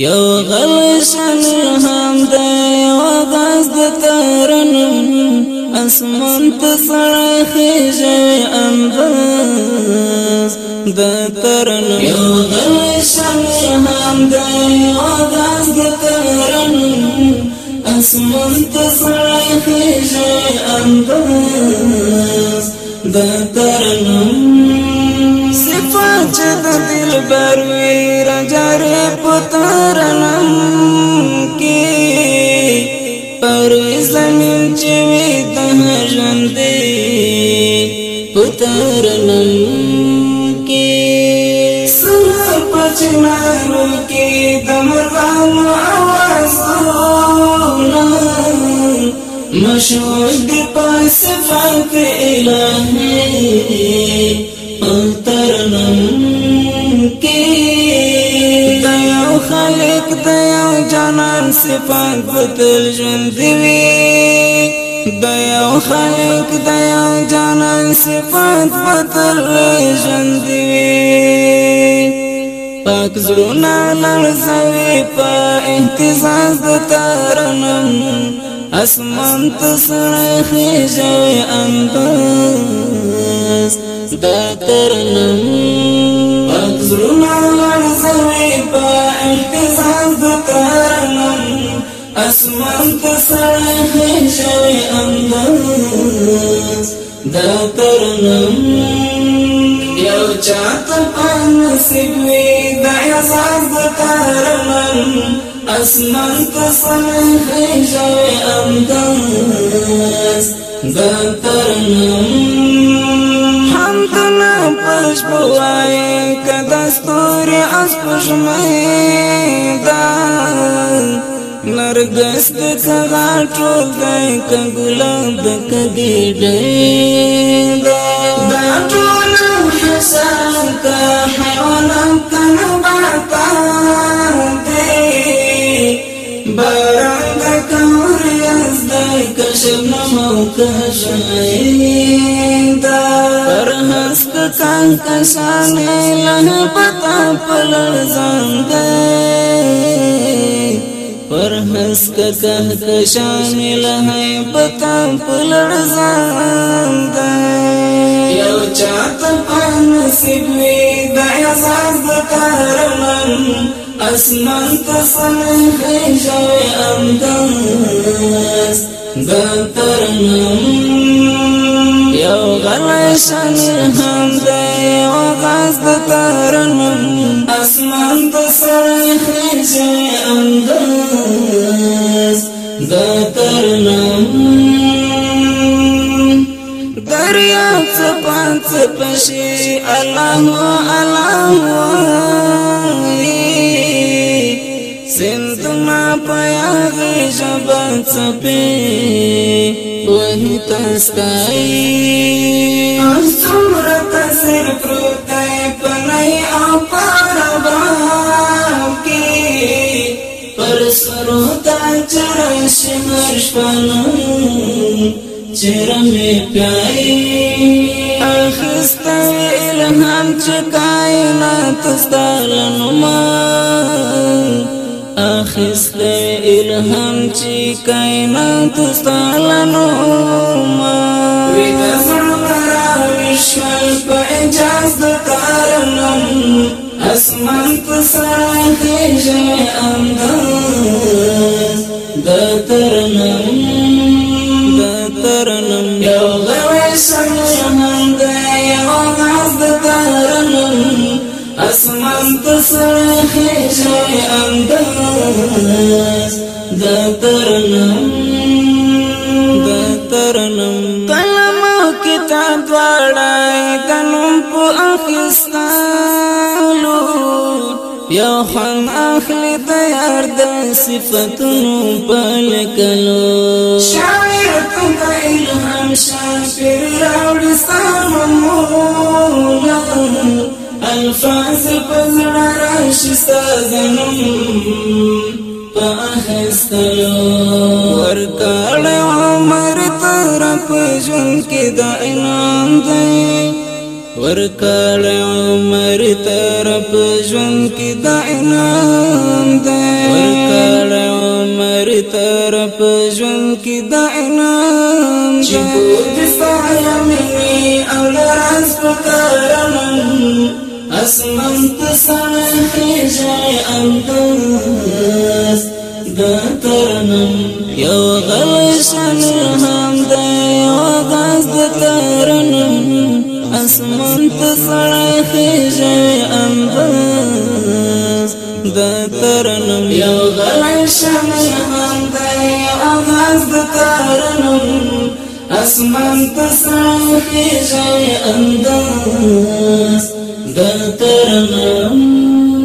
یو غل شمیر هم یو غاز د تارنم اسمان ته سړی خېژوي انداز د ترنم یو غل شمیر هم یو غاز د تارنم اسمان ته سړی خېژوي انداز د ترنم صفات د دل بروي راجره شمالو کې د مرغانو اوازونه مشهور دی په صفات الهي پترنم کې د یو خالق د یو جانان صفات بدل ژوند دی د یو خلق د یو جانان صفات پتر ژوند وي پاک زړونه لړزوي په اهتزاز د تارنم اسمان ته سړی خېژوي انداز د ترنم پاک زړونه لړزوي په اهتزاز د تارنم اسمان ته سړی خېژوي انداز د ترنم یو چاته نصیب وي د اعزاز د قهرمن اسمان ته سلخې شوې امتاز د ترنم حمدنا پش بوای کدا ستوري اس پښمه دا نرګس د څنګه ټوګای کګلم د کدی ډېر دا ټوګای حیوانات حیوانات نبات دی باران د کور یز د کشم نمو کشای دا رهست څنګ کشانه له پتا پلړ ځان دی فرهس که که شامل ہے بتا پلڑ زاندا یو چاته په نصیب وی د اعزاز د کارمن اسمان ته سن خېژوي امداس د ترنم یو غلی شنی هم دی و غاز د تارن اسمان د سر خیجه انداز د ترنم دریا چپان چپشی الله الله سندما پیاغ جبان چپی تستای څومره تاثیر پروت دی پنای او پربام کې پر سرو تا چرای شمر شپنو چرمه پیای اخستا الهام چ کائنات ستارنما الهام چې کائنات ستالنو ما وی زړه را وشل په اجازه د تارنم اسمان پساته جای امداز دا ترنم دا ترنم یو غوی سمیم دا یو ناز دا ترنم اسمان پساته جای امداز دا ترنم دا ترنم قلم او کتاب دواړه د نوم په اخستالو یو خان اخلي تیار د صفاتونو په لکلو شاعر ته د الهام شاعر راوړي سامو الفاظ پزړه راشي سازنم په ورکړ عمر تر په ژوند کې د انعام دی ورکړ عمر تر په ژوند کې د انعام دی ورکړ عمر تر په ژوند کې د انعام دی چې د سایمي او لرز په کرم اسمن د ترنم یو غل سنر هم د یو غاز د ترنم اسمان ته سړی خېژوي انداز د ترنم یو غل سنر هم د یو غاز د ترنم اسمان ته سړی خېژوي انداز د ترنم